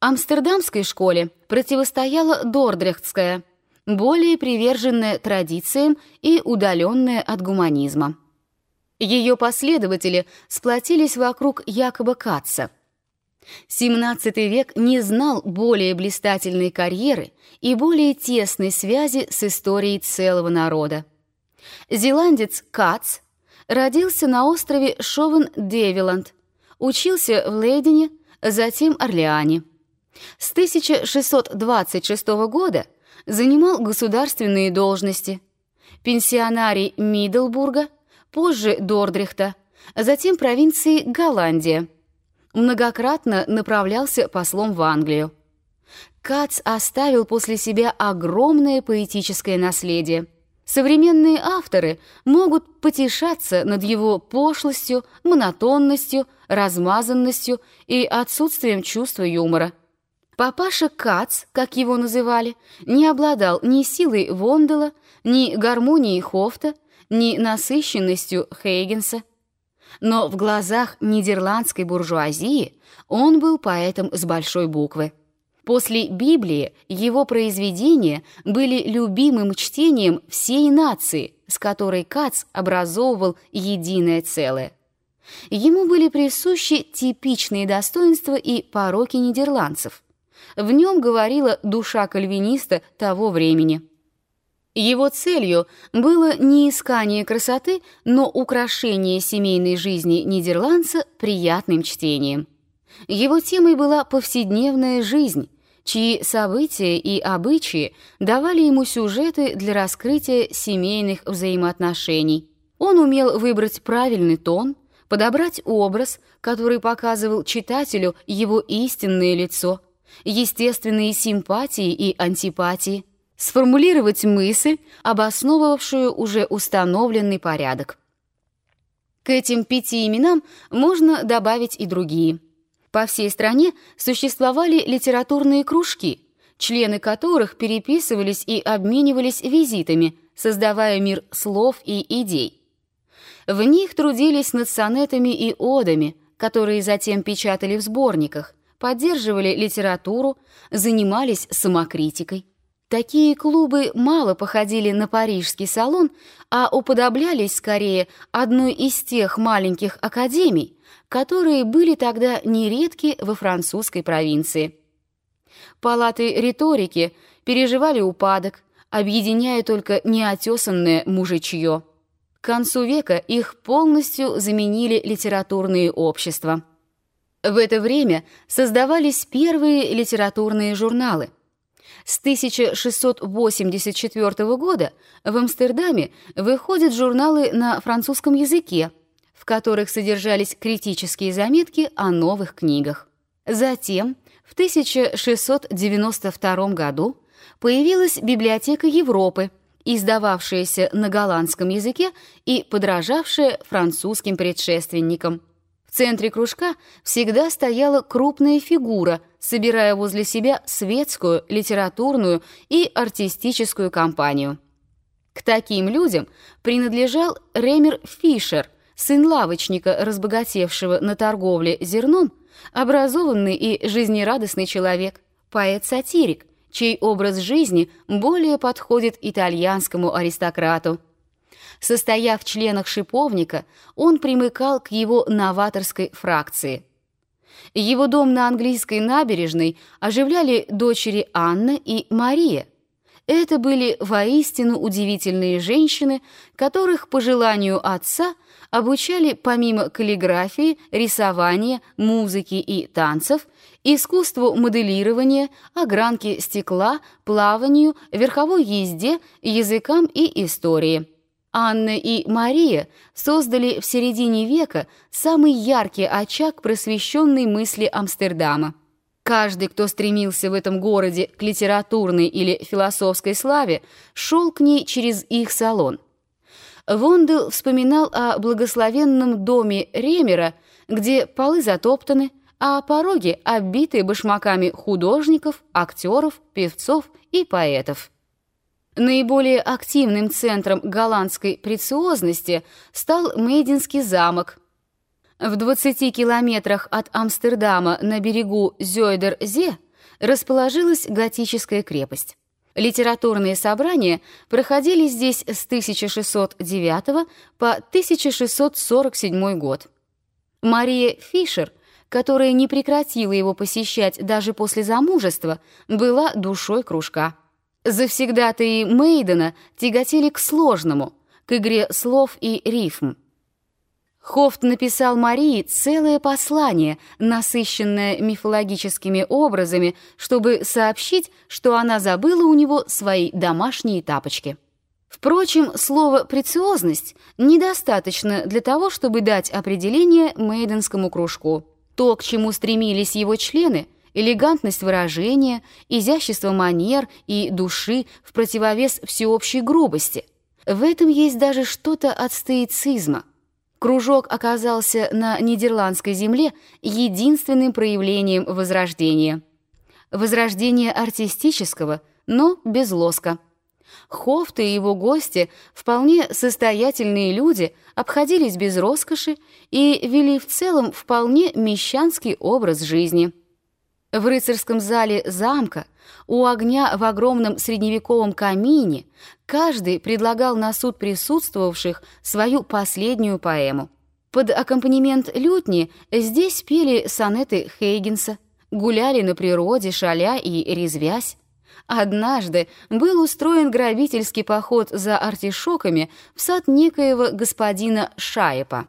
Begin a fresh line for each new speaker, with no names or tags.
Амстердамской школе противостояла Дордрехтская, более приверженная традициям и удаленная от гуманизма. Ее последователи сплотились вокруг Якоба Каца. XVII век не знал более блистательной карьеры и более тесной связи с историей целого народа. Зеландец Кац родился на острове Шовен-Девиланд, учился в Лейдене, затем Орлеане. С 1626 года занимал государственные должности. Пенсионарий Миддлбурга, позже Дордрихта, затем провинции Голландия. Многократно направлялся послом в Англию. Кац оставил после себя огромное поэтическое наследие. Современные авторы могут потешаться над его пошлостью, монотонностью, размазанностью и отсутствием чувства юмора. Папаша Кац, как его называли, не обладал ни силой Вондела, ни гармонией Хофта, ни насыщенностью Хейгенса. Но в глазах нидерландской буржуазии он был поэтом с большой буквы. После Библии его произведения были любимым чтением всей нации, с которой Кац образовывал единое целое. Ему были присущи типичные достоинства и пороки нидерландцев – в нем говорила душа кальвиниста того времени. Его целью было не искание красоты, но украшение семейной жизни нидерландца приятным чтением. Его темой была повседневная жизнь, чьи события и обычаи давали ему сюжеты для раскрытия семейных взаимоотношений. Он умел выбрать правильный тон, подобрать образ, который показывал читателю его истинное лицо – естественные симпатии и антипатии, сформулировать мысль, обосновывавшую уже установленный порядок. К этим пяти именам можно добавить и другие. По всей стране существовали литературные кружки, члены которых переписывались и обменивались визитами, создавая мир слов и идей. В них трудились над сонетами и одами, которые затем печатали в сборниках, поддерживали литературу, занимались самокритикой. Такие клубы мало походили на парижский салон, а уподоблялись скорее одной из тех маленьких академий, которые были тогда нередки во французской провинции. Палаты риторики переживали упадок, объединяя только неотесанное мужичье. К концу века их полностью заменили литературные общества. В это время создавались первые литературные журналы. С 1684 года в Амстердаме выходят журналы на французском языке, в которых содержались критические заметки о новых книгах. Затем, в 1692 году, появилась Библиотека Европы, издававшаяся на голландском языке и подражавшая французским предшественникам – в центре кружка всегда стояла крупная фигура, собирая возле себя светскую, литературную и артистическую компанию. К таким людям принадлежал Ремер Фишер, сын лавочника, разбогатевшего на торговле зерном, образованный и жизнерадостный человек, поэт-сатирик, чей образ жизни более подходит итальянскому аристократу. Состояв в членах шиповника, он примыкал к его новаторской фракции. Его дом на английской набережной оживляли дочери Анна и Мария. Это были воистину удивительные женщины, которых по желанию отца обучали помимо каллиграфии, рисования, музыки и танцев, искусству моделирования, огранки стекла, плаванию, верховой езде, языкам и истории. Анна и Мария создали в середине века самый яркий очаг просвещенной мысли Амстердама. Каждый, кто стремился в этом городе к литературной или философской славе, шел к ней через их салон. Вондел вспоминал о благословенном доме Ремера, где полы затоптаны, а пороги оббиты башмаками художников, актеров, певцов и поэтов. Наиболее активным центром голландской прециозности стал Мейдинский замок. В 20 километрах от Амстердама на берегу Зёйдер-Зе расположилась готическая крепость. Литературные собрания проходили здесь с 1609 по 1647 год. Мария Фишер, которая не прекратила его посещать даже после замужества, была душой кружка. Завсегдатые Мейдена тяготели к сложному, к игре слов и рифм. Хофт написал Марии целое послание, насыщенное мифологическими образами, чтобы сообщить, что она забыла у него свои домашние тапочки. Впрочем, слово «прециозность» недостаточно для того, чтобы дать определение мейденскому кружку. То, к чему стремились его члены – элегантность выражения, изящество манер и души в противовес всеобщей грубости. В этом есть даже что-то от стоицизма. Кружок оказался на нидерландской земле единственным проявлением возрождения. Возрождение артистического, но без лоска. Хофт и его гости, вполне состоятельные люди, обходились без роскоши и вели в целом вполне мещанский образ жизни. В рыцарском зале замка, у огня в огромном средневековом камине, каждый предлагал на суд присутствовавших свою последнюю поэму. Под аккомпанемент лютни здесь пели сонеты Хейгенса, гуляли на природе, шаля и резвясь. Однажды был устроен грабительский поход за артишоками в сад некоего господина Шаепа.